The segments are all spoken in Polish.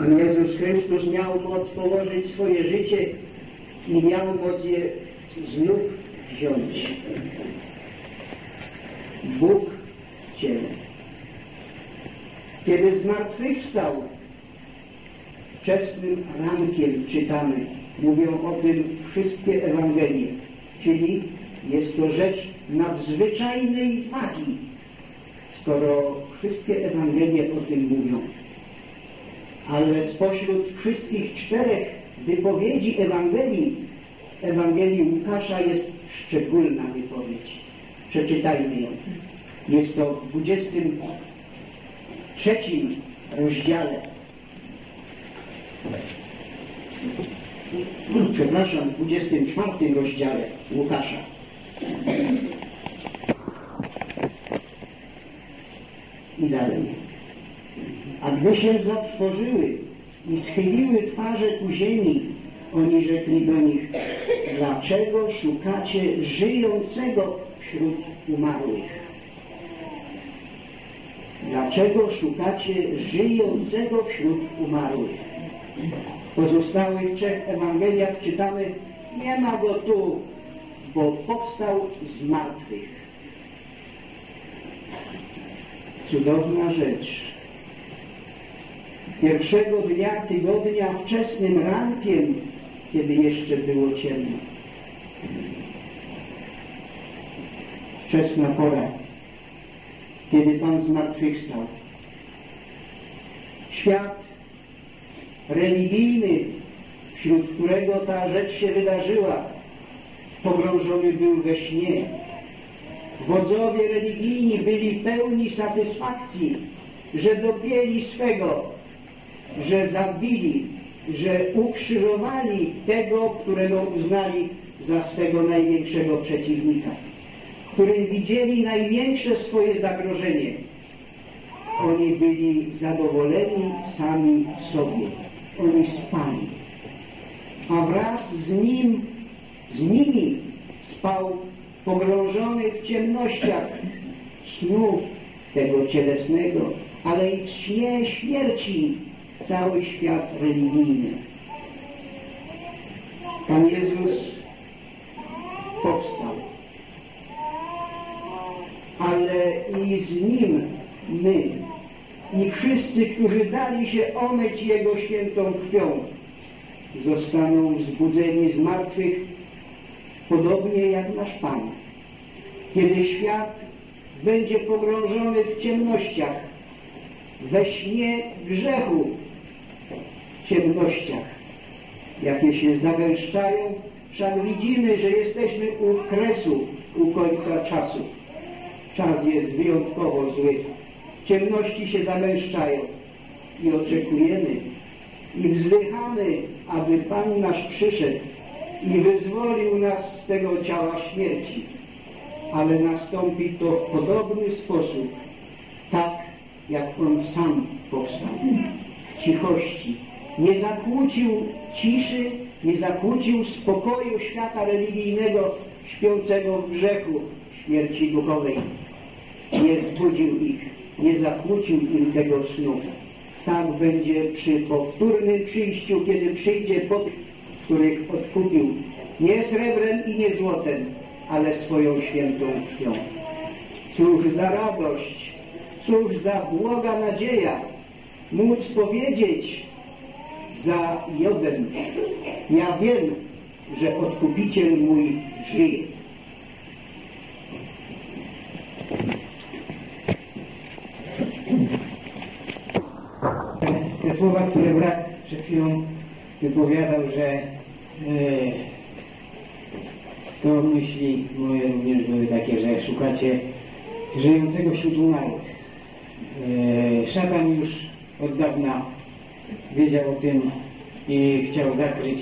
Pan Jezus Chrystus miał moc położyć swoje życie i miał moc je znów wziąć. Bóg Ciebie. Kiedy zmartwychwstał, wczesnym rankiem czytamy, mówią o tym wszystkie Ewangelie, czyli jest to rzecz nadzwyczajnej wagi, skoro wszystkie Ewangelie o tym mówią. Ale spośród wszystkich czterech wypowiedzi Ewangelii, Ewangelii Łukasza jest szczególna wypowiedź. Przeczytajmy ją. Jest to w 23 rozdziale. Przepraszam, w 24 rozdziale Łukasza. I dalej. A gdy się zatworzyły i schyliły twarze ku ziemi, oni rzekli do nich, dlaczego szukacie żyjącego wśród umarłych? Dlaczego szukacie żyjącego wśród umarłych? W pozostałych trzech Ewangeliach czytamy, nie ma go tu, bo powstał z martwych. Cudowna rzecz. Pierwszego dnia tygodnia wczesnym rankiem, kiedy jeszcze było ciemno. Wczesna pora, kiedy Pan zmartwychwstał. Świat religijny, wśród którego ta rzecz się wydarzyła, pogrążony był we śnie. Wodzowie religijni byli pełni satysfakcji, że dopięli swego, że zabili, że ukrzyżowali tego, którego uznali za swego największego przeciwnika, którym widzieli największe swoje zagrożenie. Oni byli zadowoleni sami sobie. Oni spali. A wraz z nim, z nimi spał pogrążony w ciemnościach snów tego cielesnego, ale i w śnie śmierci cały świat religijny. Pan Jezus powstał, ale i z Nim my i wszyscy, którzy dali się omyć Jego świętą krwią, zostaną wzbudzeni z martwych, podobnie jak nasz Pan. Kiedy świat będzie pogrążony w ciemnościach, we śnie grzechu, ciemnościach, jakie się zagęszczają, wszak widzimy, że jesteśmy u kresu, u końca czasu. Czas jest wyjątkowo zły ciemności się zagęszczają i oczekujemy i wzdychamy, aby Pan nasz przyszedł i wyzwolił nas z tego ciała śmierci. Ale nastąpi to w podobny sposób, tak jak On sam powstał. Cichości. Nie zakłócił ciszy, nie zakłócił spokoju świata religijnego, śpiącego w grzechu, śmierci duchowej. Nie zbudził ich nie zakłócił im tego snu. Tak będzie przy powtórnym przyjściu, kiedy przyjdzie po tych, których odkupił nie srebrem i nie złotem, ale swoją świętą krwią. Cóż za radość, cóż za błoga nadzieja móc powiedzieć za Jodem, ja wiem, że Odkupiciel mój żyje. te słowa, które brat przed chwilą wypowiadał, że e, to myśli moje również były takie, że szukacie żyjącego wśród umarłych. E, szatan już od dawna wiedział o tym i chciał zakryć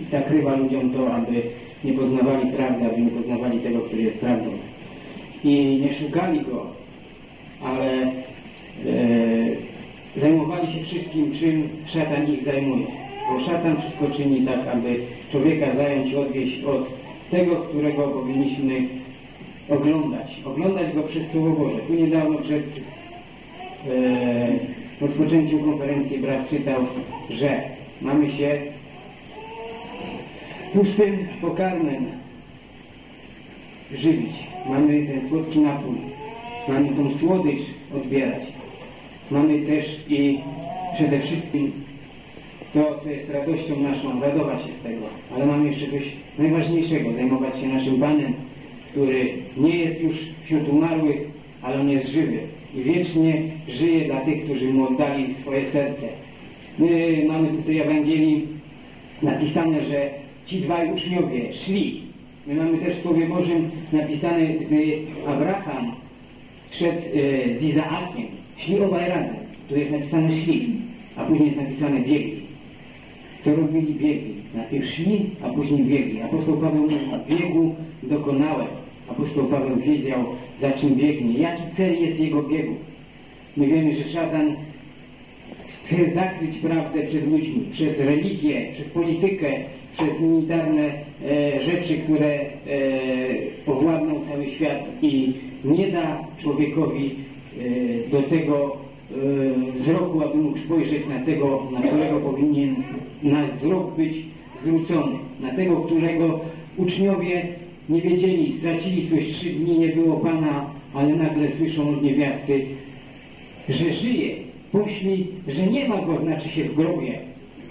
i zakrywa ludziom to, aby nie poznawali prawdy, aby nie poznawali tego, który jest prawdą. I nie szukali go, ale e, zajmowali się wszystkim, czym szatan ich zajmuje. Bo szatan wszystko czyni tak, aby człowieka zająć odwieść od tego, którego powinniśmy oglądać. Oglądać go przez Słowo Boże. Tu niedawno przed e, rozpoczęciu konferencji brat czytał, że mamy się pustym pokarmem żywić. Mamy ten słodki napój. Mamy tą słodycz odbierać. Mamy też i przede wszystkim to, co jest radością naszą, radować się z tego. Ale mamy jeszcze coś najważniejszego, zajmować się naszym Panem, który nie jest już wśród umarłych, ale On jest żywy i wiecznie żyje dla tych, którzy Mu oddali swoje serce. My mamy tutaj w Ewangelii napisane, że ci dwaj uczniowie szli. My mamy też w Słowie Bożym napisane, gdy Abraham szedł e, z Izaakiem, szli obaj razem. Tu jest napisane szli, a później jest napisane biegli. Co robili biegli? Najpierw szli, a później biegli. Apostoł Paweł mówił, biegu dokonałem. Apostoł Paweł wiedział, za czym biegnie, jaki cel jest jego biegu. My wiemy, że szatan chce zakryć prawdę przed ludźmi, przez religię, przez politykę, przez militarne e, rzeczy, które e, owładną cały świat i nie da człowiekowi e, do tego e, wzroku, aby mógł spojrzeć na tego, na którego powinien nasz wzrok być zwrócony, na tego, którego uczniowie nie wiedzieli, stracili coś, trzy dni nie było Pana, ale nagle słyszą od niewiasty, że żyje. Poszli, że nie ma go, znaczy się w grobie.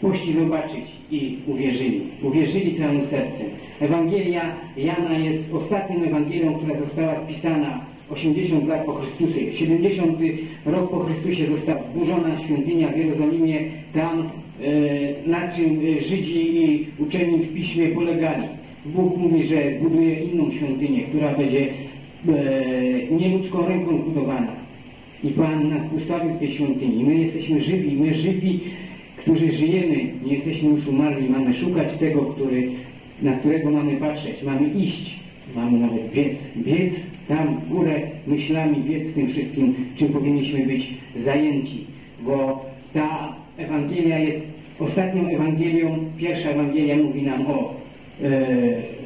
Poszli zobaczyć i uwierzyli. Uwierzyli całym sercem. Ewangelia Jana jest ostatnią Ewangelią, która została spisana 80 lat po Chrystusie. 70 rok po Chrystusie została zburzona świątynia w Jerozolimie. Tam e, na czym Żydzi i uczeni w Piśmie polegali. Bóg mówi, że buduje inną świątynię, która będzie e, nieludzką ręką zbudowana. I Pan nas ustawił w tej świątyni. My jesteśmy żywi, my żywi, którzy żyjemy, nie jesteśmy już umarli. Mamy szukać tego, który, na którego mamy patrzeć. Mamy iść, mamy nawet biec. Biec tam w górę myślami, biec tym wszystkim, czym powinniśmy być zajęci. Bo ta Ewangelia jest ostatnią Ewangelią. Pierwsza Ewangelia mówi nam o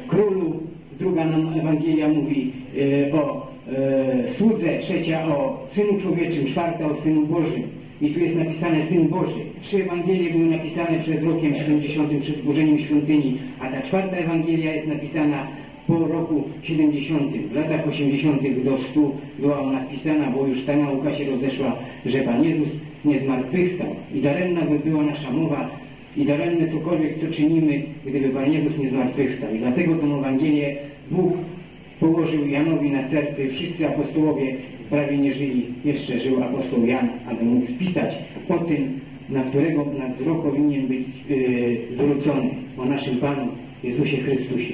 królu, druga nam Ewangelia mówi e, o e, słudze, trzecia o Synu Człowieczym, czwarta o Synu Bożym. I tu jest napisane Syn Boży. Trzy Ewangelie były napisane przed rokiem 70, przed zburzeniem świątyni, a ta czwarta Ewangelia jest napisana po roku 70. W latach 80. do 100 była ona wpisana, bo już ta nauka się rozeszła, że Pan Jezus nie zmartwychwstał. I daremna by była nasza mowa, i daremne cokolwiek, co czynimy, gdyby Pan Jezus nie zmartwychwstał. I dlatego tą Ewangelię Bóg położył Janowi na serce. Wszyscy apostołowie prawie nie żyli. Jeszcze żył apostoł Jan, aby mógł spisać o tym, na którego nasz wzrok powinien być yy, zwrócony. O naszym Panu Jezusie Chrystusie.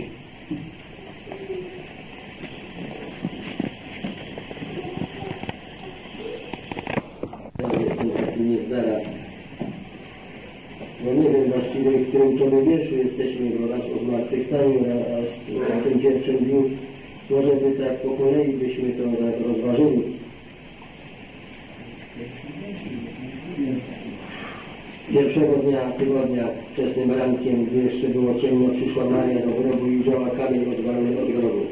nie. No nie wiem właściwie, w którym to wierszu jesteśmy, bo raz o zmartwychwstaniu, a, a tym pierwszym dniu może by tak po kolei byśmy to tak rozważyli. Pierwszego dnia tygodnia, wczesnym rankiem, gdy jeszcze było ciemno, przyszła Maria do grobu i wzięła kamień odwalony od grobu.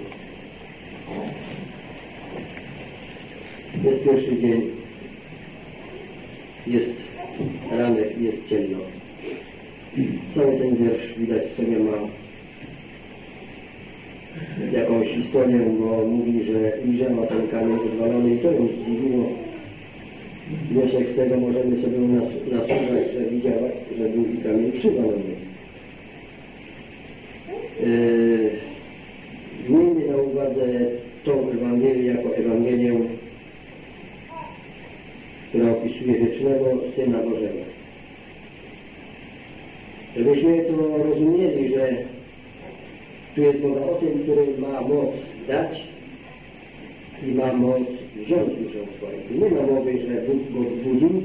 Jest pierwszy dzień, jest ranek jest ciemno. Cały ten wiersz widać w sobie ma jakąś historię, bo mówi, że ujrzała ten kamień odwalony i to ją zdziwiło. Wniosek z tego możemy sobie nas- nasuwać, że widziała, że był i kamień przywalony. Yy, Miejmy na uwadze tą Ewangelię jako Ewangelię, która opisuje wiecznego Syna Bożego. Żebyśmy to rozumieli, że tu jest mowa o tym, który ma moc dać i ma moc wziąć duszę swoją. Nie ma mowy, że Bóg go wzbudził.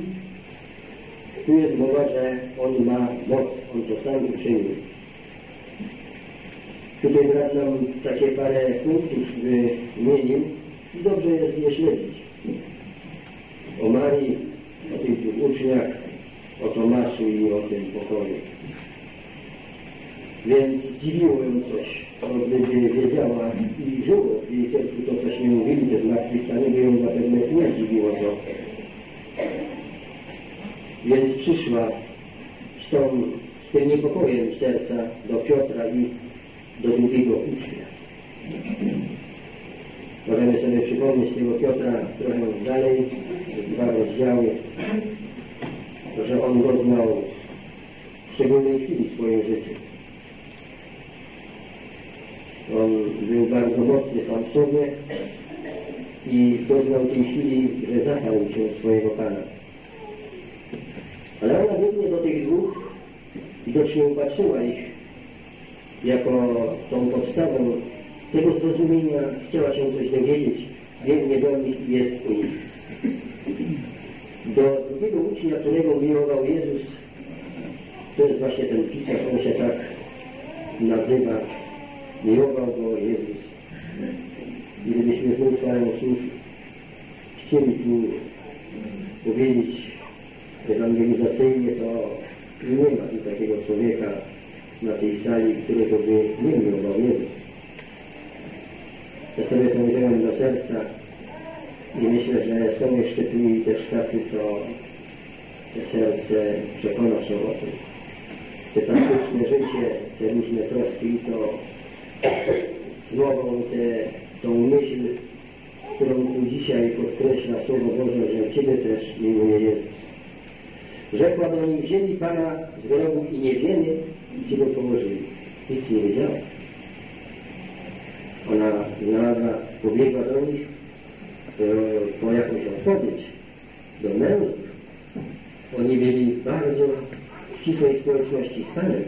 Tu jest mowa, że On ma moc, On to sam uczynił. Tutaj brat nam takie parę punktów wymienił dobrze jest je śledzić. O Marii, o tych uczniach, o Tomaszu i o tym pokoju. Więc zdziwiło ją coś, bo gdyby wiedziała i żyło w jej sercu to, cośmy mówili, te zmartwychwstanie, by ją zapewne nie zdziwiło to. Więc przyszła z, tą, z tym niepokojem serca do Piotra i do drugiego ucznia. Możemy sobie przypomnieć tego Piotra trochę dalej, dwa rozdziały, że on doznał szczególnej chwili w swoim życiu. On był bardzo mocny sam w sobie i doznał tej chwili, że zachał się swojego Pana. Ale ona biegnie do tych dwóch, widocznie upatrzyła ich jako tą podstawę tego zrozumienia, chciała się coś dowiedzieć, biegnie do nich jest u nich. Do drugiego ucznia, którego miłował Jezus, to jest właśnie ten pisarz, on się tak nazywa, miłował go Jezus. Gdybyśmy znów parę słów chcieli tu powiedzieć ewangelizacyjnie, to nie ma tu takiego człowieka na tej sali, którego by nie miłował Jezus. Ja sobie to wziąłem do serca i myślę, że są jeszcze tu i też tacy, co te serce przekona się o tym. Te praktyczne życie, te różne troski, to słowo, te, tą myśl, którą tu dzisiaj podkreśla Słowo Boże, że Ciebie też miłuje Jezus. Rzekła do nich, wzięli Pana z grobu i nie wiemy, gdzie go położyli. Nic nie wiedziała. Ona znalazła, pobiegła do nich e, po jakąś odpowiedź do mężów. Oni byli bardzo w ścisłej społeczności z Panem.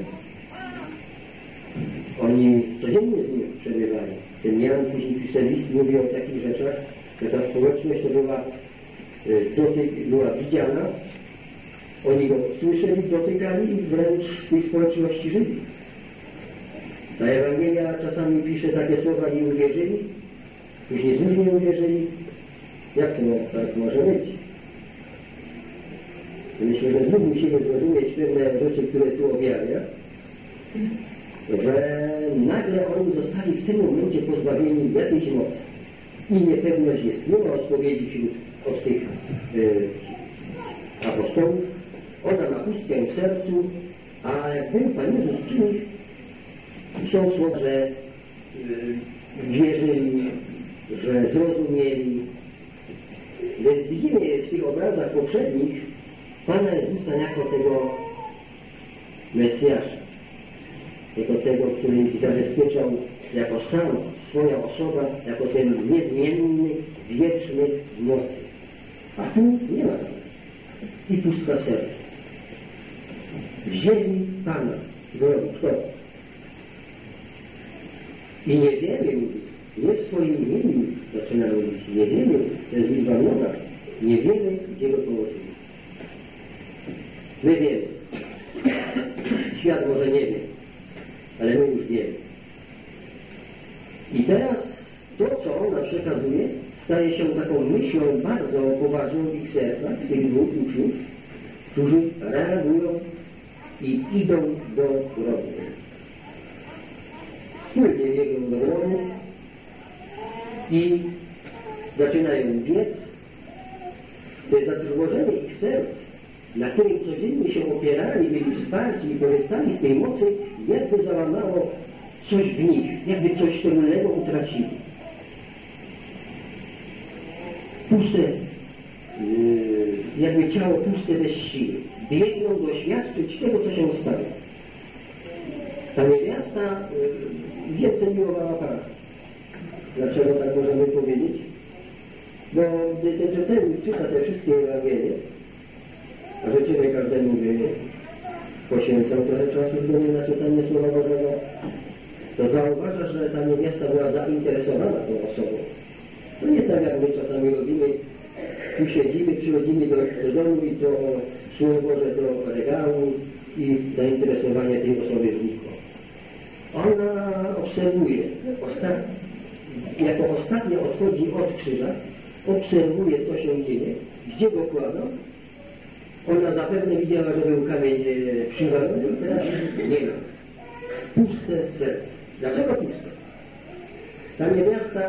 Oni codziennie z nim przebywali. Ten Jan później pisze list, mówi o takich rzeczach, że ta społeczność to była, e, dotyk, była widziana, oni go słyszeli, dotykali i wręcz w tej społeczności żyli. Ta Ewangelia czasami pisze takie słowa, nie uwierzyli, później znów nie uwierzyli. Jak to tak może być? Myślę, że znów musimy zrozumieć pewne rzeczy, które tu objawia, że nagle oni zostali w tym momencie pozbawieni jakiejś mocy. I niepewność jest. Nie ma odpowiedzi wśród od tych y, apostołów. Ona ma pustkę w sercu, a był Pan Jezus nich, są słowa, że y, wierzyli, że zrozumieli. Więc widzimy w tych obrazach poprzednich Pana Jezusa jako tego Mesjasza, jako tego, który zabezpieczał jako sam swoja osoba, jako ten niezmienny, wieczny w mocy. A tu nie ma tego. I pustka serca. Wzięli Pana, kto? I nie wiemy, nie w swoim imieniu zaczyna mówić, nie wiemy, to jest liczba mnoga, nie wiemy, gdzie go położyli. My wiemy. Świat może nie wie, ale my już wiemy. I teraz to, co ona przekazuje, staje się taką myślą bardzo poważną w ich sercach, tych dwóch uczniów, którzy reagują i idą do grobu. Wspólnie biegną do grobu i zaczynają biec. To jest zatrwożenie ich serc, na którym codziennie się opierali, byli wsparci i korzystali z tej mocy, jakby załamało coś w nich, jakby coś szczególnego utracili. Puste, yy, jakby ciało puste bez siły. Biegną doświadczyć tego, co się stało. Ta niewiasta yy, więcej miłowała Pana. Dlaczego tak możemy powiedzieć? Bo gdy ten czytelnik czyta te wszystkie Ewangelie, a rzeczywiście każdemu by poświęcał trochę czasu względem na czytanie Słowa Bożego, to zauważa, że ta niewiasta była zainteresowana tą osobą. To nie tak, jak my czasami robimy, tu siedzimy, przychodzimy do, do domu i to Słowo Boże do regału i zainteresowanie tej osoby znikło. Ona obserwuje, osta jako ostatnio odchodzi od krzyża, obserwuje, co się dzieje, gdzie go kładą. Ona zapewne widziała, że był kamień e, przywalony teraz nie ma. Puste serce. Dlaczego puste? Ta niewiasta,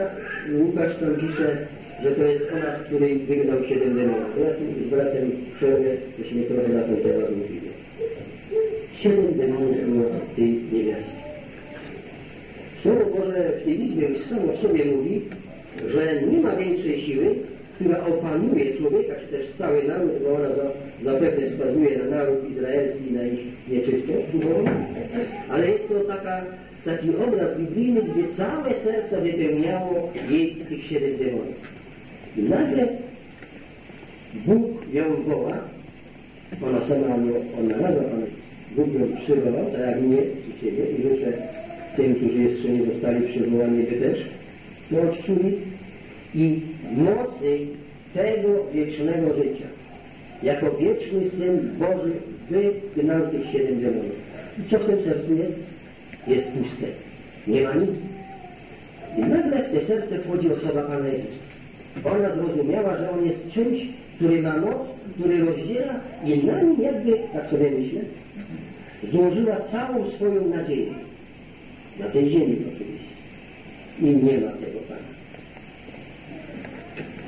Łukasz tam pisze, że to jest ona, z której wygnał siedem demonów. Ja tu z bratem w przerwie, żeśmy trochę na ten temat mówili. Siedem demonów było w tej niewiaście. Słowo Boże w tej liczbie już samo w sobie mówi, że nie ma większej siły, która opanuje człowieka, czy też cały naród, bo ona za, zapewne wskazuje na naród izraelski i na ich nieczystość ale jest to taka, taki obraz biblijny, gdzie całe serce wypełniało jej tych siedem demonów. I nagle Bóg ją woła, ona sama nie odnalazła, Pan Bóg ją przywołał, tak jak mnie i Ciebie. I życzę tym, którzy jeszcze nie zostali przywołani, Wy też to odczuli i mocy tego wiecznego życia. Jako wieczny Syn Boży wygnał tych siedem demonów. I co w tym sercu jest? Jest puste. Nie ma nic. I nagle w te serce wchodzi osoba Pana Jezusa. Ona zrozumiała, że On jest czymś, który ma moc, który rozdziela i na nim jakby, tak sobie myślę, złożyła całą swoją nadzieję. Na tej ziemi oczywiście. I nie ma tego Pana.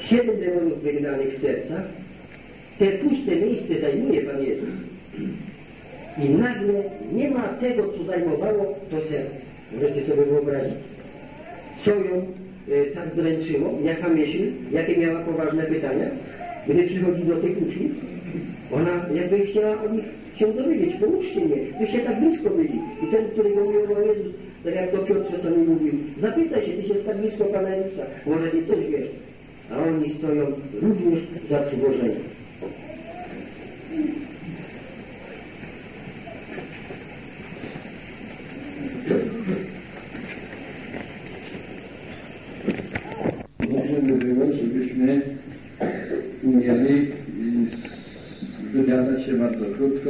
Siedem demonów wygnanych z serca, te puste miejsce zajmuje Pan Jezus. I nagle nie ma tego, co zajmowało to serce. Możecie sobie wyobrazić, co ją e, tak dręczyło, jaka myśl, jakie miała poważne pytania, gdy przychodzi do tych uczniów. Ona jakby chciała od nich się dowiedzieć, pouczcie mnie, wyście tak blisko byli. I ten, który mówił o Jezus, tak jak to Piotr czasami mówił, zapytaj się, ty się tak blisko Pana Jezusa, może ty coś wiesz. A oni stoją również za przywożeniem. Dobrze by było, żebyśmy umieli wygadać się bardzo krótko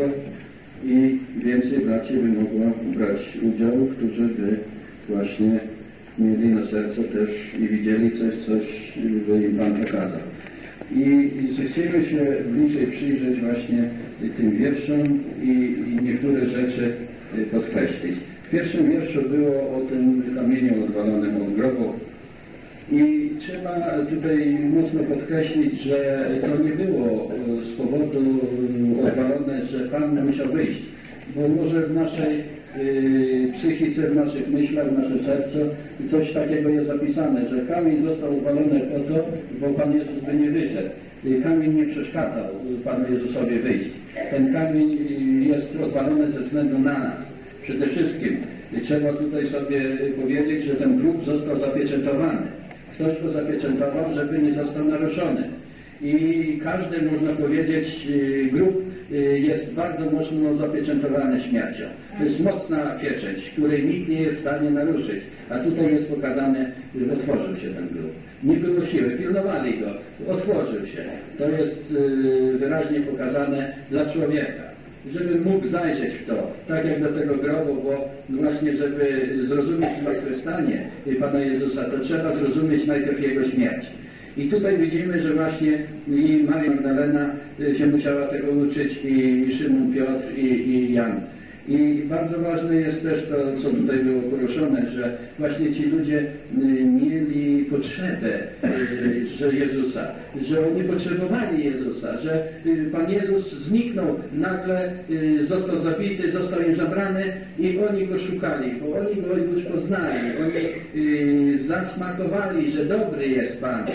i więcej braci by mogło brać udział, którzy by właśnie mieli na sercu też i widzieli coś, coś by im Pan pokazał. I, i chcemy się bliżej przyjrzeć właśnie tym wierszom i, i niektóre rzeczy podkreślić. W pierwszym wierszu było o tym kamieniu odwalonym od grobu, i trzeba tutaj mocno podkreślić, że to nie było z powodu odwalone, że Pan musiał wyjść. Bo może w naszej psychice, w naszych myślach, w naszym sercu coś takiego jest zapisane, że kamień został uwalony po to, bo Pan Jezus by nie wyszedł. I kamień nie przeszkadzał Panu Jezusowi wyjść. Ten kamień y, jest odwalony ze względu na nas. Przede wszystkim trzeba tutaj sobie powiedzieć, że ten grób został zapieczętowany. Ktoś go zapieczętował, żeby nie został naruszony. I każdy, można powiedzieć, y, grób jest bardzo mocno zapieczętowany śmiercią. To jest mocna pieczęć, której nikt nie jest w stanie naruszyć. A tutaj jest pokazane, że otworzył się ten grób. Nie było siły, pilnowali go, otworzył się. To jest y, wyraźnie pokazane dla człowieka żeby mógł zajrzeć w to, tak jak do tego grobu, bo właśnie, żeby zrozumieć zmartwychwstanie Pana Jezusa, to trzeba zrozumieć najpierw Jego śmierć. I tutaj widzimy, że właśnie i Maria Magdalena się musiała tego uczyć, i Szymon Piotr, i, i Jan. I bardzo ważne jest też to, co tutaj było poruszone, że właśnie ci ludzie y, mieli potrzebę y, że Jezusa, że oni potrzebowali Jezusa, że y, Pan Jezus zniknął, nagle został zabity, został im zabrany i oni go szukali, bo oni go już poznali, oni zasmakowali, że dobry jest Pan.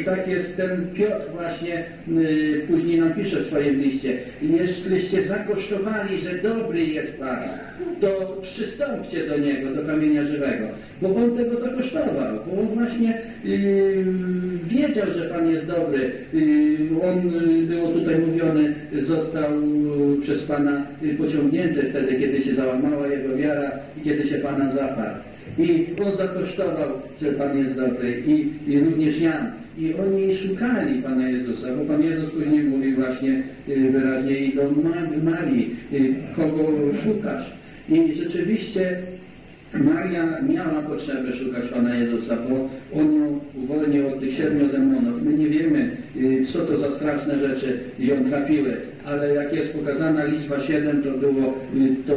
I tak jest ten Piotr właśnie, później nam pisze w swoim liście, jeśliście zakosztowali, że dobry jest Pan, to przystąpcie do Niego, do kamienia żywego, bo On tego zakosztował, bo On właśnie yy, wiedział, że Pan jest dobry. Yy, on, yy, było tutaj mówione, został przez Pana pociągnięty wtedy, kiedy się załamała Jego wiara i kiedy się Pana zaparł. I On zakosztował, że Pan jest dobry i, i również Jan. I oni szukali Pana Jezusa, bo Pan Jezus później mówi właśnie wyraźnie i do Marii, kogo szukasz. I rzeczywiście Maria miała potrzebę szukać Pana Jezusa, bo On ją uwolnił od tych siedmiu demonów. My nie wiemy, co to za straszne rzeczy ją trafiły, ale jak jest pokazana liczba siedem, to było to,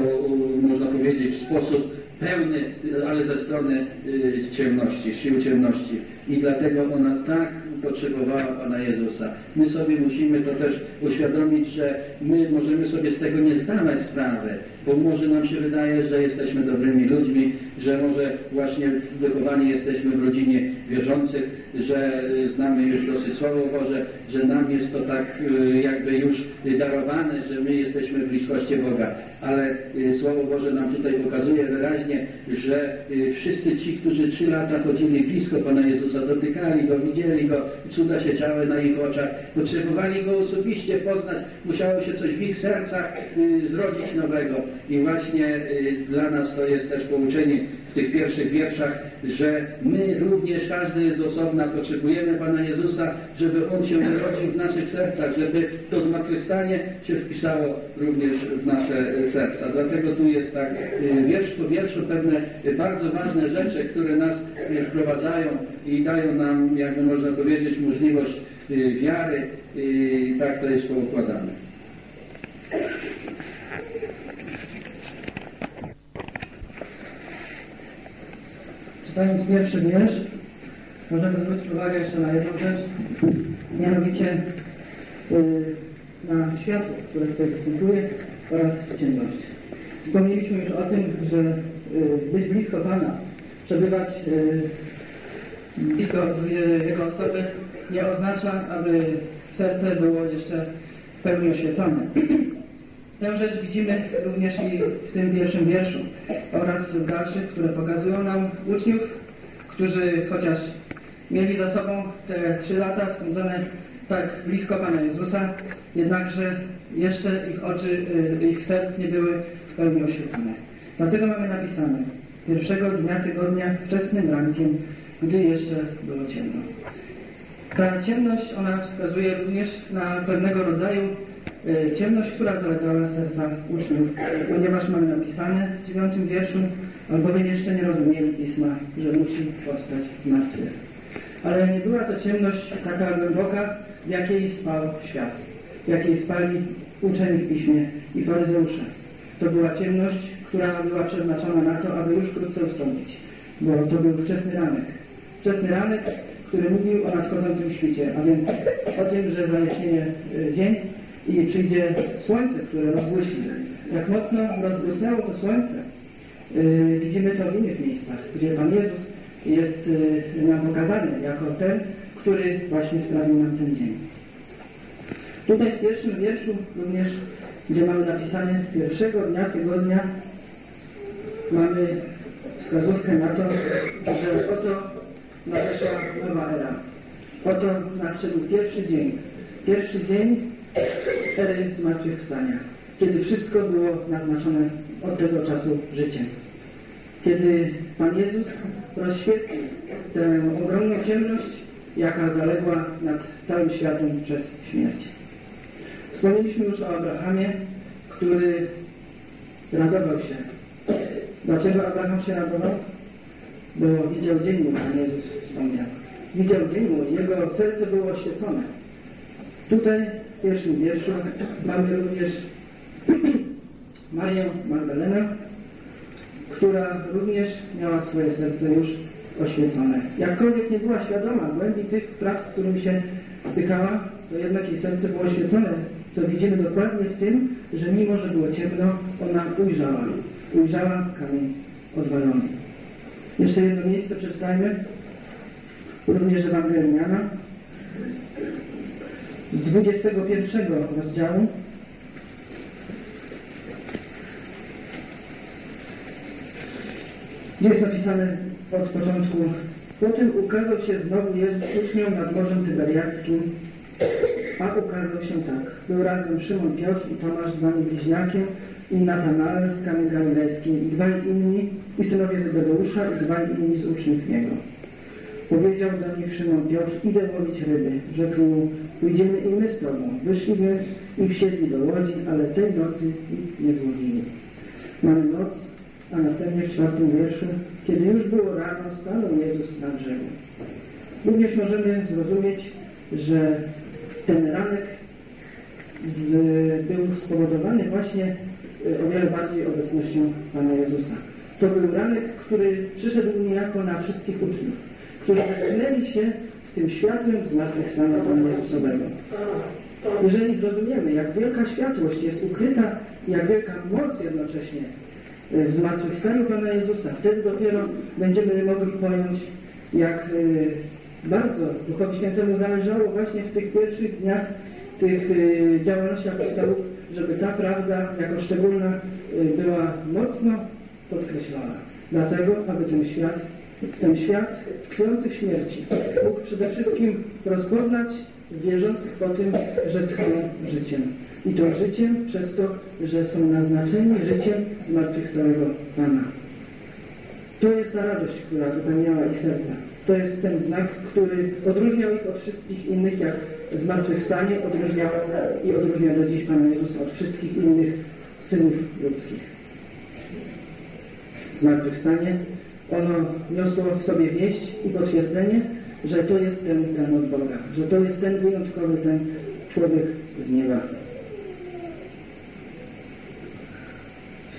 sposób pełny, ale ze strony y, ciemności, sił ciemności. I dlatego ona tak potrzebowała Pana Jezusa. My sobie musimy to też uświadomić, że my możemy sobie z tego nie zdawać sprawy, bo może nam się wydaje, że jesteśmy dobrymi ludźmi, że może właśnie wychowani jesteśmy w rodzinie wierzących, że znamy już dosyć Słowo Boże, że nam jest to tak y, jakby już darowane, że my jesteśmy w bliskości Boga. Ale y, Słowo Boże nam tutaj pokazuje wyraźnie, że y, wszyscy ci, którzy trzy lata chodzili blisko Pana Jezusa, dotykali Go, widzieli Go, cuda się działy na ich oczach, potrzebowali Go osobiście poznać, musiało się coś w ich sercach zrodzić nowego. I właśnie dla nas to jest też pouczenie w tych pierwszych wierszach, że my również, każdy z osobna potrzebujemy Pana Jezusa, żeby On się urodził w naszych sercach, żeby to zmartwychwstanie się wpisało również w nasze serca. Dlatego tu jest tak y, wiersz po wierszu pewne bardzo ważne rzeczy, które nas y, wprowadzają i dają nam, jakby można powiedzieć, możliwość y, wiary i tak to jest poukładane. Czytając pierwszy wiersz, możemy zwrócić uwagę jeszcze na jedną rzecz, mianowicie yy, na światło, które tutaj występuje oraz ciemność. Wspomnieliśmy już o tym, że yy, być blisko Pana, przebywać yy, blisko yy, Jego osoby nie oznacza, aby serce było jeszcze w pełni oświecone. Tę rzecz widzimy również i w tym pierwszym wierszu oraz w dalszych, które pokazują nam uczniów, którzy chociaż mieli za sobą te trzy lata spędzone tak blisko Pana Jezusa, jednakże jeszcze ich oczy, y, ich serc nie były w pełni oświecone. Dlatego mamy napisane pierwszego dnia tygodnia wczesnym rankiem, gdy jeszcze było ciemno. Ta ciemność, ona wskazuje również na pewnego rodzaju ciemność, która zalegała serca uczniów, ponieważ mamy napisane w dziewiątym wierszu, albowiem jeszcze nie rozumieli Pisma, że musi powstać z martwych. Ale nie była to ciemność taka głęboka, w jakiej spał świat, w jakiej spali uczeni w Piśmie i faryzeusze. To była ciemność, która była przeznaczona na to, aby już wkrótce ustąpić, bo to był wczesny ranek. Wczesny ranek, który mówił o nadchodzącym świcie, a więc o tym, że zajaśnieje y, dzień i przyjdzie słońce, które rozbłyśnie. Jak mocno rozbłysnęło to słońce, yy, widzimy to w innych miejscach, gdzie Pan Jezus jest yy, nam pokazany jako ten, który właśnie sprawił nam ten dzień. Tutaj w pierwszym wierszu również, gdzie mamy napisane pierwszego dnia tygodnia, mamy wskazówkę na to, że oto nadeszła nowa era. Oto nadszedł pierwszy dzień. Pierwszy dzień ery zmartwychwstania, kiedy wszystko było naznaczone od tego czasu życiem. Kiedy Pan Jezus rozświetlił tę ogromną ciemność, jaka zaległa nad całym światem przez śmierć. Wspomnieliśmy już o Abrahamie, który radował się. Dlaczego Abraham się radował? Bo widział dzień mój, Pan Jezus wspomniał. Widział dzień mój, jego serce było oświecone. Tutaj w pierwszym wierszu mamy również Marię Magdalenę, która również miała swoje serce już oświecone. Jakkolwiek nie była świadoma głębi tych praw, z którymi się stykała, to jednak jej serce było oświecone, co widzimy dokładnie w tym, że mimo, że było ciemno, ona ujrzała. Ujrzała kamień odwalony. Jeszcze jedno miejsce przeczytajmy. Również Ewangelii Jana z 21 rozdziału. Jest napisane od początku Potem ukazał się znowu Jezus uczniom nad Morzem Tyberiackim, a ukazał się tak. Był razem Szymon Piotr i Tomasz zwany Bliźniakiem i Natanael z Kamy Galilejskiej i dwaj inni i synowie Zebedeusza i dwaj inni z uczniów Jego. Powiedział do nich Szymon Piotr, idę łowić ryby. Rzekł mu, pójdziemy i my z Tobą. Wyszli więc i wsiedli do łodzi, ale tej nocy nic nie złowili. Mamy noc, a następnie w czwartym wierszu, kiedy już było rano, stanął Jezus na brzegu. Również możemy zrozumieć, że ten ranek z, był spowodowany właśnie e, o wiele bardziej obecnością Pana Jezusa. To był ranek, który przyszedł niejako na wszystkich uczniów, którzy zetknęli się tym światłem zmartwychwstania Pana Jezusowego. Jeżeli zrozumiemy, jak wielka światłość jest ukryta, jak wielka moc jednocześnie w zmartwychwstaniu Pana Jezusa, wtedy dopiero będziemy mogli pojąć, jak y, bardzo Duchowi Świętemu zależało właśnie w tych pierwszych dniach tych y, działalności apostołów, żeby ta prawda jako szczególna była mocno podkreślona. Dlatego, aby ten świat, ten świat tkwiący śmierci mógł przede wszystkim rozpoznać wierzących po tym, że tkwią życiem. I to życiem przez to, że są naznaczeni życiem zmartwychwstałego Pana. To jest ta radość, która wypełniała ich serca. To jest ten znak, który odróżniał ich od wszystkich innych, jak zmartwychwstanie odróżniał i odróżnia do dziś Pana Jezusa od wszystkich innych synów ludzkich. Zmartwychwstanie, ono niosło w sobie wieść i potwierdzenie, że to jest ten, ten od Boga, że to jest ten wyjątkowy, ten człowiek z nieba.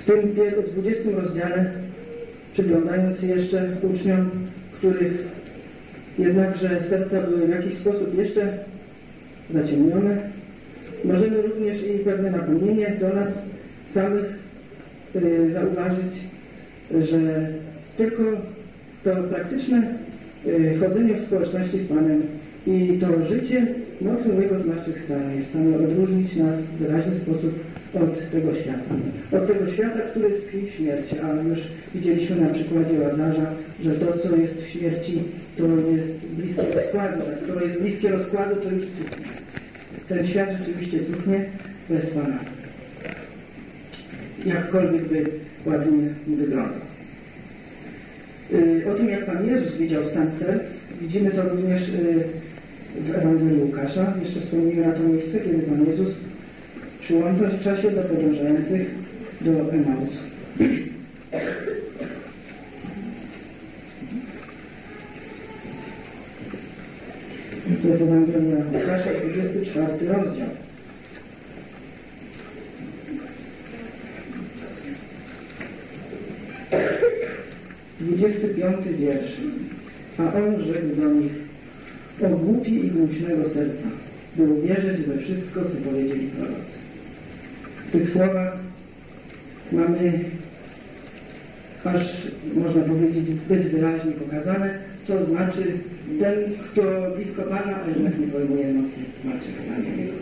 W tym pier- w 20 rozdziale, przyglądając się jeszcze uczniom, których jednakże serca były w jakiś sposób jeszcze zaciemnione, możemy również i pewne napomnienie do nas samych y, zauważyć, że tylko to praktyczne y, chodzenie w społeczności z Panem i to życie mocą Jego zmartwychwstania jest w stanie odróżnić nas w wyraźny sposób od tego świata. Od tego świata, który tkwi w śmierci, a już widzieliśmy na przykładzie Łazarza, że to, co jest w śmierci, to jest bliskie rozkładu, a skoro jest bliskie rozkładu, to już cuchnie. Ten świat rzeczywiście cuchnie bez Pana. Jakkolwiek by ładnie nie wyglądał. Y, O tym, jak Pan Jezus widział stan serc, widzimy to również y, w Ewangelii Łukasza. Jeszcze wspomnimy na to miejsce, kiedy Pan Jezus przyłącza w czasie do podążających do Emausu. To jest Ewangelia Łukasza, 24 rozdział. Dwudziesty piąty wiersz. A on rzekł do nich, o głupi i głuśnego serca, by uwierzyć we wszystko, co powiedzieli prorocy. W tych słowach mamy aż można powiedzieć zbyt wyraźnie pokazane, co znaczy ten, kto blisko Pana, a jednak nie pojmuje mocy zmartwychwstania Jego.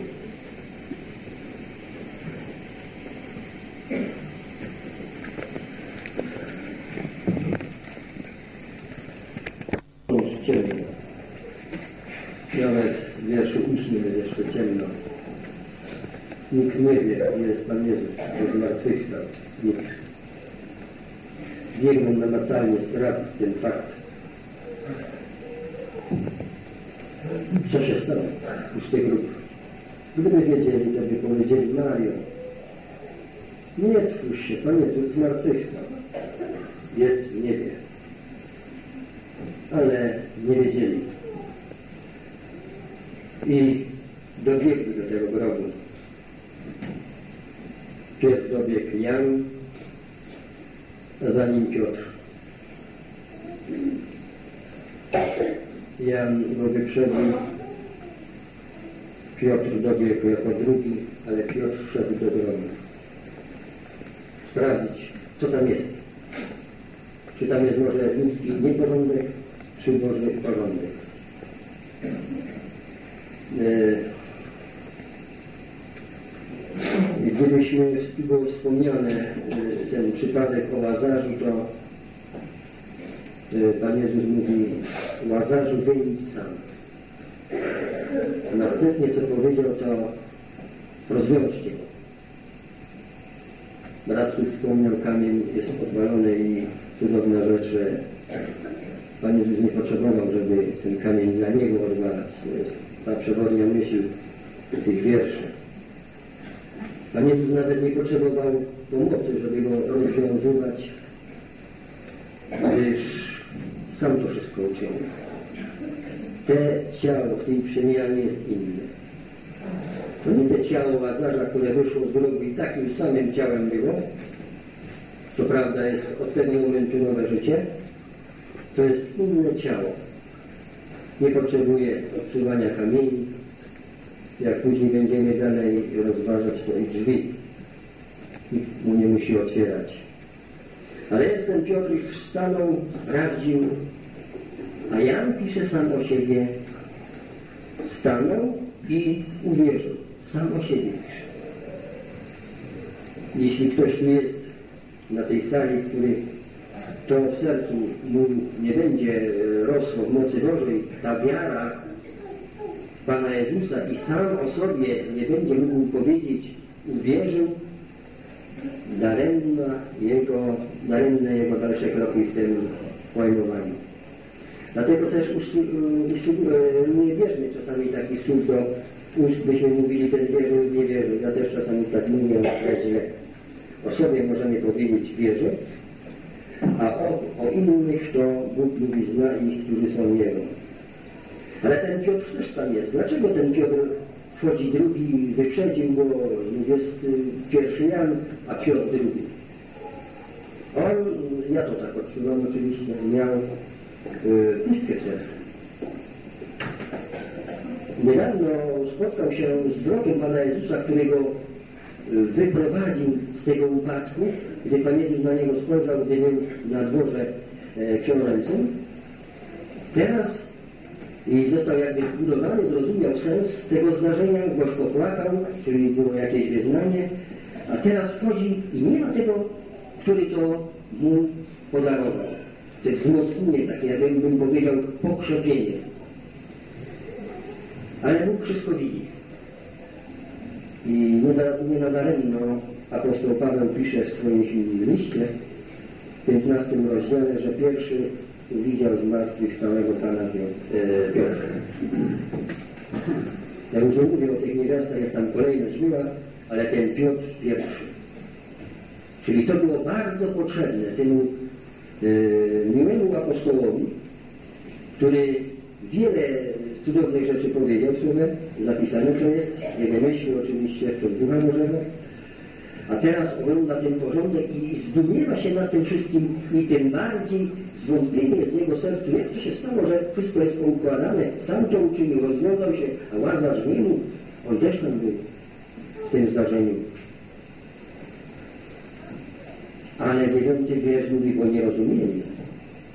Już ciemno. Nawet w wierszu jeszcze ciemno. Nikt nie wie, jest Pan Jezus, że zmartwychwstał. Nikt. Biegną namacalnie sprawdzić ten fakt. Co się stało? Pusty grób. Gdyby wiedzieli, to by powiedzieli Mario, nie twórz się, Pan Jezus zmartwychwstał. Jest w niebie. Ale nie wiedzieli. I dobiegli do tego grobu. Pierw dobiegł Jan, a za nim Piotr. Jan go wyprzedził, Piotr dobiegł jako drugi, ale Piotr wszedł do grobu. Sprawdzić, co tam jest. Czy tam jest może ludzki nieporządek, czy Boży porządek. E, Gdybyśmy było wspomniane e, ten przypadek o Łazarzu, to e, Pan Jezus mówi Łazarzu wyjdź sam. Następnie co powiedział to rozwiążcie go. Brat tu wspomniał, kamień jest podwalony i cudowna rzecz, że Pan Jezus nie potrzebował, żeby ten kamień dla Niego odwalać. To jest ta przewodnia myśl tych wierszy. Pan Jezus nawet nie potrzebował pomocy, żeby go rozwiązywać, gdyż sam to wszystko uczynił. Te ciało w tej przemianie jest inne. To nie te ciało Łazarza, które wyszło z grobu i takim samym ciałem było, co prawda jest od tego momentu nowe życie, to jest inne ciało. Nie potrzebuje odczuwania kamieni, jak później będziemy dalej rozważać i drzwi. Nikt mu nie musi otwierać. Ale jest ten Piotr już stanął, sprawdził, a Jan pisze sam o siebie, stanął i uwierzył. Sam o siebie pisze. Jeśli ktoś tu jest na tej sali, który to w sercu mu nie będzie rosło w mocy Bożej, ta wiara Pana Jezusa i sam o sobie nie będzie mógł powiedzieć, uwierzył, daremna jego, daremne jego dalsze kroki w tym pojmowaniu. Dlatego też nie bierzmy czasami takich słów do ust, byśmy mówili, ten wierzył, nie wierzył. Ja też czasami tak mówię, że. O sobie możemy powiedzieć wierzę, a o, o innych to Bóg lubi zna ich, którzy są Jego. Ale ten Piotr też tam jest. Dlaczego ten Piotr wchodzi drugi, wyprzedził go 21 Jan, a Piotr drugi? On, ja to tak odczuwam oczywiście, miał y, pustkę w sercu. Niedawno spotkał się z wrogiem Pana Jezusa, którego wyprowadził z tego upadku, gdy Pan Jezus na niego spojrzał, gdy był na dworze e, książęcym. Teraz i został jakby zbudowany, zrozumiał sens tego zdarzenia, gorzko płakał, czyli było jakieś wyznanie, a teraz wchodzi i nie ma tego, który to mu podarował. To wzmocnienie takie, jakbym powiedział, pokrzepienie. Ale Bóg wszystko widzi. I nie nadaremno apostoł Paweł pisze w swoim liście, w 15 rozdziale, że pierwszy widział zmartwychwstałego Pana e, Piotra. Ja już nie mówię o tych niewiastach, jak tam kolejność była, ale ten Piotr pierwszy. Czyli to było bardzo potrzebne temu e, miłemu apostołowi, który wiele cudownych rzeczy powiedział sobie, zapisane to jest, nie wymyślił oczywiście przez Ducha Bożego, a teraz ogląda ten porządek i zdumiewa się nad tym wszystkim i tym bardziej zwątpienie w jego sercu, jak to się stało, że wszystko jest poukładane, sam to uczynił, rozwiązał się, a łazarz nie mógł, on też tam był w tym zdarzeniu. Ale dziewiąty wiersz mówi, bo nie rozumieli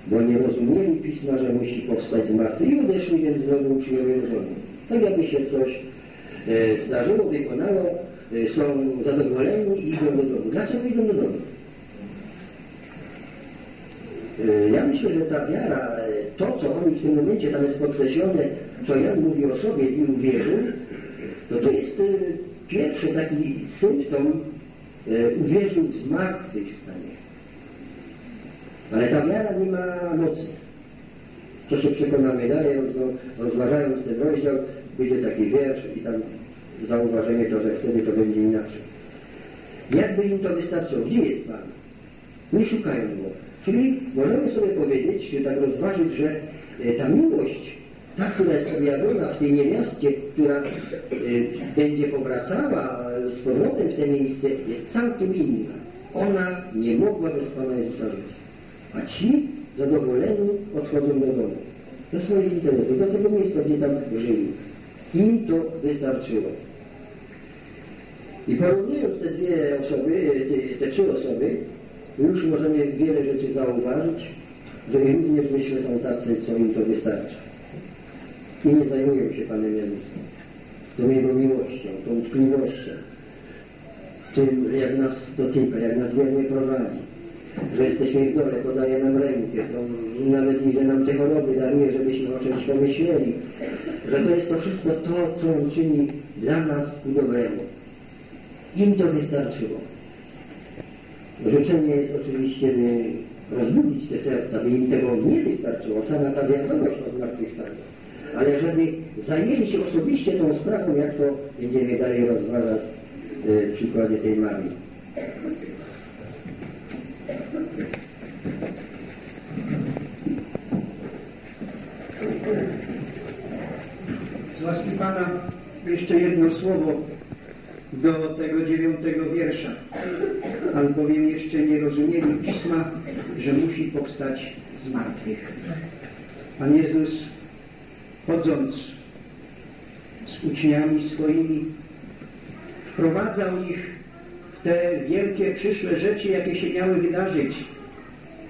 bo nie rozumieli Pisma, że musi powstać z martwych i odeszli więc znowu uczniowie żony. Tak jakby się coś e, zdarzyło, wykonało, e, są zadowoleni i idą do domu. Dlaczego idą do domu? E, ja myślę, że ta wiara, e, to co oni w tym momencie tam jest podkreślone, co Jan mówi o sobie i uwierzył, to to jest e, pierwszy taki symptom e, uwierzył w zmartwychwstanie. Ale ta wiara nie ma mocy. Co się przekonamy dalej, rozważając ten rozdział, będzie taki wiersz i tam zauważenie to, że wtedy to będzie inaczej. Jakby im to wystarczyło? Gdzie jest Pan? Nie szukają Go. Czyli możemy sobie powiedzieć, tak rozważyć, że e, ta miłość, ta, która jest objawiona w tej niewiaście, która y, będzie powracała z powrotem w te miejsce, jest całkiem inna. Ona nie mogła bez Pana Jezusa żyć. A ci zadowoleni odchodzą do domu, do swoich interesów, do tego miejsca, gdzie tam żyli. Im to wystarczyło. I porównując te dwie osoby, te, te trzy osoby, już możemy wiele rzeczy zauważyć, że również myślę są tacy, co im to wystarcza. I nie zajmują się Panem Jezusem, tą Jego miłością, tą tkliwością, tym, jak nas dotyka, jak nas wiernie prowadzi że jesteśmy w dole, podaje nam rękę, to nawet ile nam te choroby daruje, żebyśmy o czymś pomyśleli, że to jest to wszystko to, co On czyni dla nas ku dobremu. Im to wystarczyło. Życzenie jest oczywiście, by rozbudzić te serca, by im tego nie wystarczyło, sama ta wiadomość o zmartwychwstaniu, ale żeby zajęli się osobiście tą sprawą, jak to będziemy dalej rozważać w przykładzie tej Marii. Z łaski Pana jeszcze jedno słowo do tego dziewiątego wiersza. Albowiem jeszcze nie rozumieli Pisma, że musi powstać z martwych. Pan Jezus, chodząc z uczniami swoimi, wprowadzał ich w te wielkie przyszłe rzeczy, jakie się miały wydarzyć.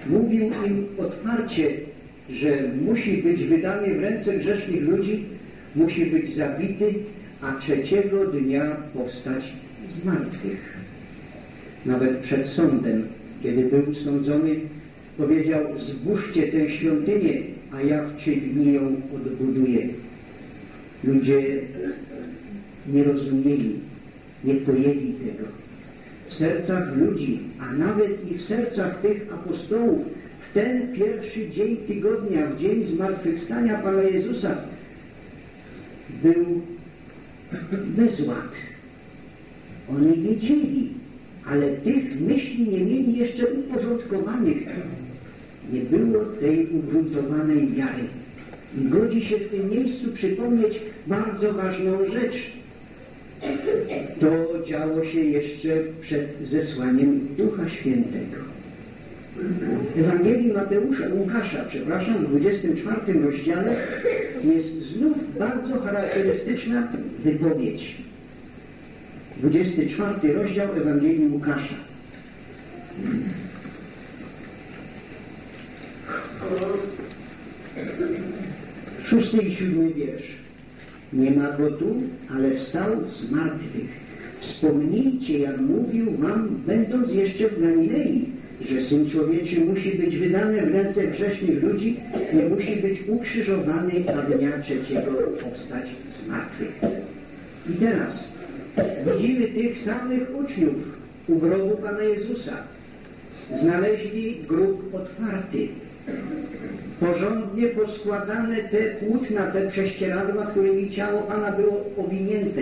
Mówił im otwarcie, że musi być wydany w ręce grzesznych ludzi, musi być zabity, a trzeciego dnia powstać z martwych. Nawet przed sądem, kiedy był sądzony, powiedział, zbóżcie tę świątynię, a ja w trzy dni ją odbuduję. Ludzie nie rozumieli, nie pojęli tego. W sercach ludzi, a nawet i w sercach tych apostołów, w ten pierwszy dzień tygodnia, w dzień zmartwychwstania Pana Jezusa, był bezład. Oni wiedzieli, ale tych myśli nie mieli jeszcze uporządkowanych. Nie było tej ugruntowanej wiary. I godzi się w tym miejscu przypomnieć bardzo ważną rzecz. To działo się jeszcze przed zesłaniem Ducha Świętego. Ewangelii Mateusza, Łukasza, przepraszam, w 24 rozdziale jest znów bardzo charakterystyczna wypowiedź. 24 rozdział Ewangelii Łukasza. Szósty i siódmy wiersz. Nie ma go tu, ale wstał z martwych. Wspomnijcie, jak mówił wam, będąc jeszcze w Galilei, że Syn Człowieczy musi być wydany w ręce grzesznych ludzi i musi być ukrzyżowany, a dnia trzeciego powstać z martwych. I teraz widzimy tych samych uczniów u grobu Pana Jezusa. Znaleźli grób otwarty, porządnie poskładane te płótna, te prześcieradła, którymi ciało Pana było owinięte.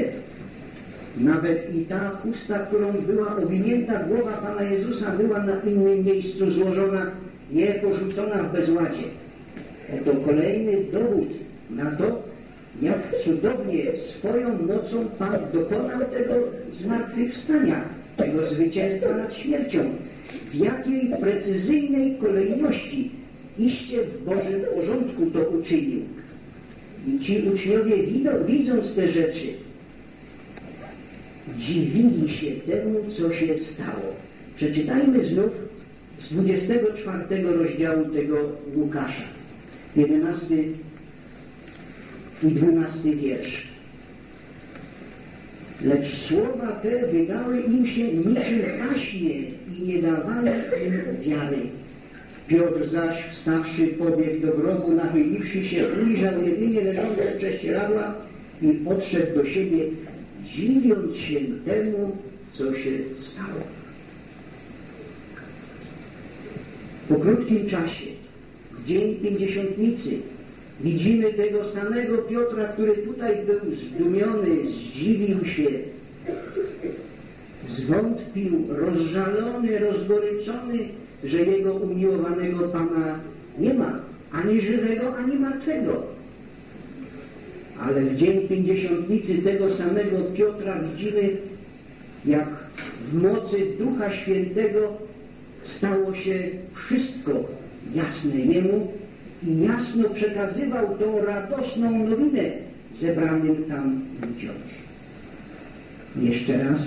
Nawet i ta chusta, którą była owinięta głowa Pana Jezusa, była na innym miejscu złożona, nie porzucona w bezładzie. Oto kolejny dowód na to, jak cudownie swoją mocą Pan dokonał tego zmartwychwstania, tego zwycięstwa nad śmiercią. W jakiej precyzyjnej kolejności iście w Bożym porządku to uczynił. I ci uczniowie widzą, widząc te rzeczy, dziwili się temu, co się stało. Przeczytajmy znów z 24 rozdziału tego Łukasza, 11 i 12 wiersz. Lecz słowa te wydały im się niczym paśnie i nie dawały im wiary. Piotr zaś, wstawszy, pobiegł do grobu, nachyliwszy się, ujrzał jedynie leżące prześcieradła i odszedł do siebie, dziwiąc się temu, co się stało. Po krótkim czasie, w dzień pięćdziesiątnicy, widzimy tego samego Piotra, który tutaj był zdumiony, zdziwił się, zwątpił, rozżalony, rozgoryczony, że jego umiłowanego Pana nie ma, ani żywego, ani martwego. Ale w dzień pięćdziesiątnicy tego samego Piotra widzimy, jak w mocy Ducha Świętego stało się wszystko jasne Jemu i jasno przekazywał tą radosną nowinę zebranym tam ludziom. Jeszcze raz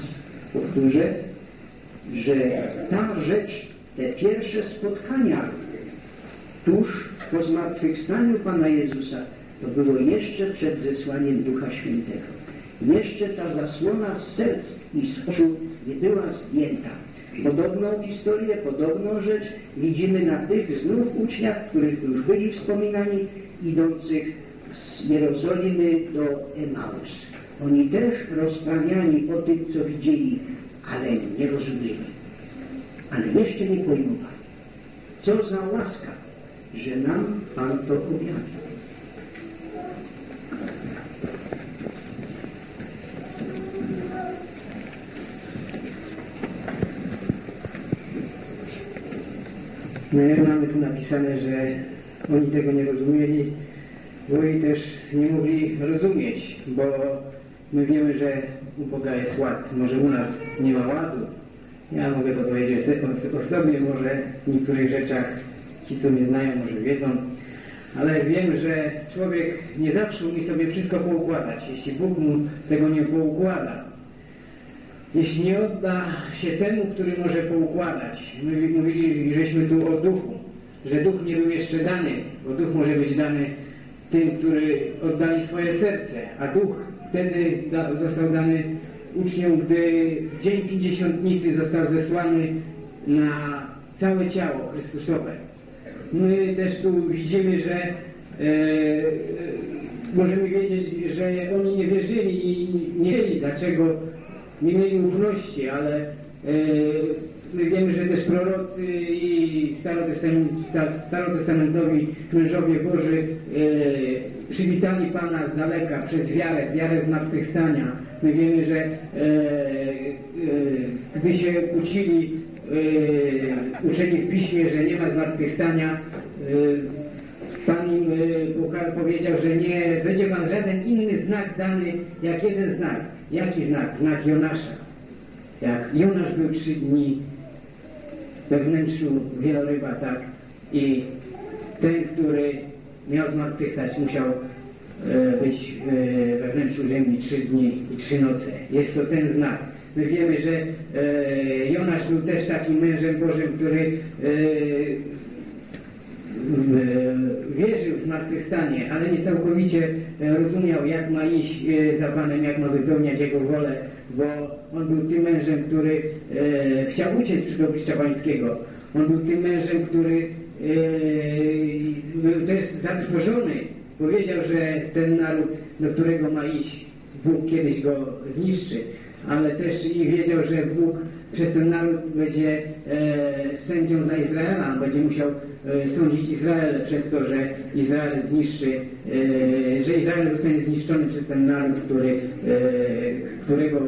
powtórzę, że ta rzecz, te pierwsze spotkania tuż po zmartwychwstaniu Pana Jezusa, to było jeszcze przed zesłaniem Ducha Świętego. Jeszcze ta zasłona z serc i z oczu nie była zdjęta. Podobną historię, podobną rzecz widzimy na tych znów uczniach, których już byli wspominani, idących z Jerozolimy do Emaus. Oni też rozprawiani o tym, co widzieli, ale nie rozumieli. Ale jeszcze nie pojmowali. Co za łaska, że nam Pan to objawił. My mamy tu napisane, że oni tego nie rozumieli, bo i też nie mogli rozumieć, bo my wiemy, że u Boga jest ład. Może u nas nie ma ładu. Ja mogę to powiedzieć o sobie, może w niektórych rzeczach ci, co mnie znają, może wiedzą. Ale wiem, że człowiek nie zawsze umie sobie wszystko poukładać. Jeśli Bóg mu tego nie poukłada, jeśli nie odda się temu, który może poukładać. My mówili, żeśmy tu o duchu, że duch nie był jeszcze dany, bo duch może być dany tym, który oddali swoje serce, a duch wtedy da, został dany uczniom, gdy w dzień pięćdziesiątnicy został zesłany na całe ciało Chrystusowe. My też tu widzimy, że e, możemy wiedzieć, że oni nie wierzyli i nie wiedzieli, dlaczego nie mieli ufności, ale e, my wiemy, że też prorocy i starotestament- sta- starotestamentowi mężowie Boży e, przywitali Pana z daleka przez wiarę, wiarę zmartwychwstania. My wiemy, że e, gdy się uczyli uczeni w Piśmie, że nie ma zmartwychwstania, Pan im y, powiedział, że nie będzie Pan żaden inny znak dany, jak jeden znak. Jaki znak? Znak Jonasza. Jak Jonasz był trzy dni we wnętrzu wieloryba, tak, i ten, który miał zmartwychwstać, musiał e, być e, we wnętrzu ziemi trzy dni i trzy noce. Jest to ten znak. My wiemy, że Jonasz był też takim mężem Bożym, który wierzył w zmartwychwstanie, ale nie całkowicie e, rozumiał, jak ma iść e, za Panem, jak ma wypełniać Jego wolę, bo on był tym mężem, który e, chciał uciec przed oblicza Pańskiego. On był tym mężem, który e, był też zatrwożony. Powiedział, że ten naród, do którego ma iść, Bóg kiedyś go zniszczy, ale też i wiedział, że Bóg przez ten naród będzie e, sędzią dla Izraela, on będzie musiał e, sądzić Izrael przez to, że Izrael zniszczy, e, że Izrael zostanie zniszczony przez ten naród, który, e, którego,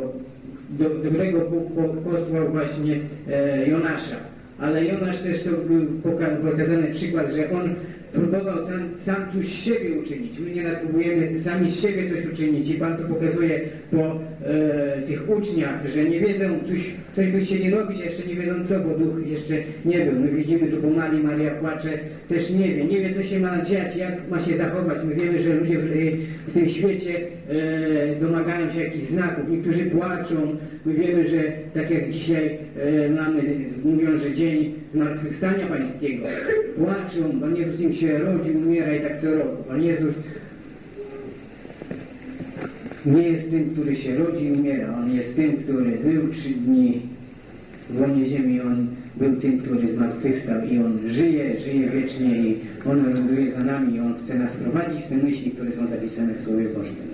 do, do którego Bóg po, posłał właśnie e, Jonasza. Ale Jonasz też to był poka- pokazany przykład, że on próbował sam, sam tu siebie uczynić. My nieraz próbujemy sami z siebie coś uczynić i Pan to pokazuje po e, tych uczniach, że nie wiedzą, coś, coś by chcieli robić, a jeszcze nie wiedzą co, bo duch jeszcze nie był. My widzimy tu po Marii, Maria płacze, też nie wie, nie wie co się ma dziać, jak ma się zachować. My wiemy, że ludzie w, w tym świecie e, domagają się jakichś znaków, niektórzy płaczą. My wiemy, że tak jak dzisiaj e, mamy, mówią, że dzień zmartwychwstania Pańskiego, płaczą, Pan Jezus im się rodzi, umiera i tak co roku. Pan Jezus nie jest tym, który się rodzi i umiera. On jest tym, który był trzy dni w łonie ziemi. On był tym, który zmartwychwstał i On żyje, żyje wiecznie i On ląduje za nami On chce nas prowadzić w te myśli, które są zapisane w Słowie Bożym.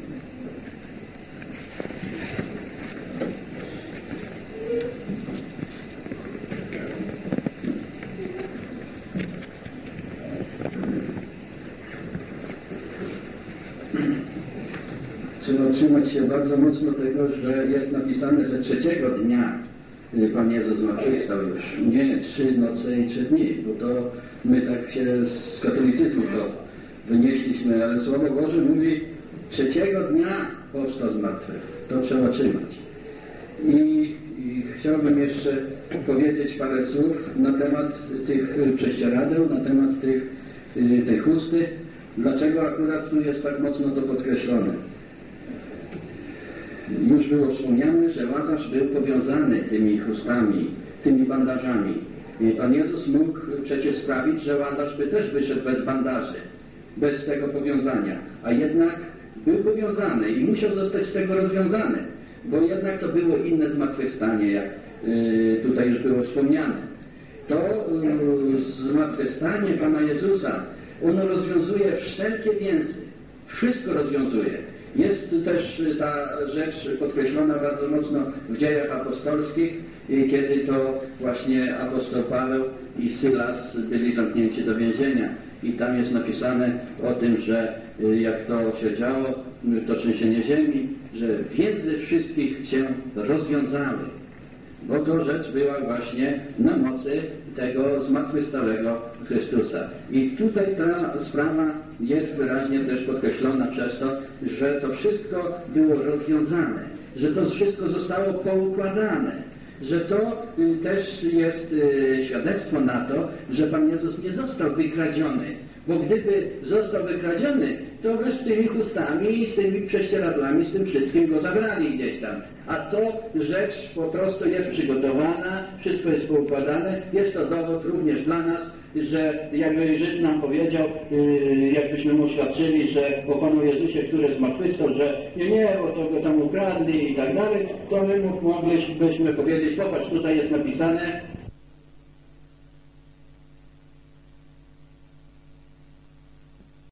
Trzeba trzymać się bardzo mocno tego, że jest napisane, że trzeciego dnia y, Pan Jezus zmartwychwstał już. Nie trzy noce i trzy dni, bo to my tak się z katolicyzmu to wynieśliśmy, ale Słowo Boże mówi trzeciego dnia powstał z martwych. To trzeba trzymać. I, I chciałbym jeszcze powiedzieć parę słów na temat tych prześcieradeł, na temat tych, y, tej chusty. Dlaczego akurat tu jest tak mocno to podkreślone? Już było wspomniane, że Łazarz był powiązany tymi chustami, tymi bandażami. I Pan Jezus mógł przecież sprawić, że Łazarz by też wyszedł bez bandaży, bez tego powiązania. A jednak był powiązany i musiał zostać z tego rozwiązany, bo jednak to było inne zmartwychwstanie, jak yy, tutaj już było wspomniane. To yy, zmartwychwstanie Pana Jezusa, ono rozwiązuje wszelkie więzy. Wszystko rozwiązuje. Jest też ta rzecz podkreślona bardzo mocno w dziejach apostolskich, i kiedy to właśnie apostoł Paweł i Sylas byli zamknięci do więzienia. I tam jest napisane o tym, że y, jak to się działo, y, to trzęsienie ziemi, że więzy wszystkich się rozwiązały. Bo to rzecz była właśnie na mocy tego zmartwychwstałego Chrystusa. I tutaj ta sprawa jest wyraźnie też podkreślona przez to, że to wszystko było rozwiązane, że to wszystko zostało poukładane, że to y, też jest y, świadectwo na to, że Pan Jezus nie został wykradziony, bo gdyby został wykradziony, to by z tymi chustami i z tymi prześcieradłami, z tym wszystkim go zabrali gdzieś tam. A to rzecz po prostu jest przygotowana, wszystko jest poukładane. Jest to dowód również dla nas, że jakby Żyd nam powiedział, yy, jakbyśmy mu oświadczyli, że o Panu Jezusie, który zmartwychwstał, że nie, nie, bo to go tam ukradli i tak dalej, to my moglibyśmy powiedzieć, popatrz, tutaj jest napisane,